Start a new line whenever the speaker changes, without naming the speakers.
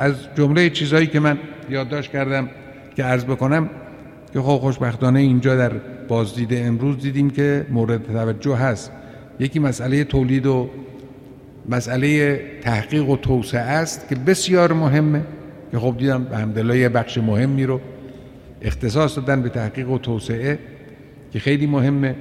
از جمله چیزهایی که من یادداشت کردم که عرض بکنم که خب خوشبختانه اینجا در بازدید امروز دیدیم که مورد توجه هست. یکی مسئله تولید و مسئله تحقیق و توسعه است که بسیار مهمه. که خب دیدم به یه بخش مهمی رو اختصاص دادن به تحقیق و توسعه که خیلی مهمه.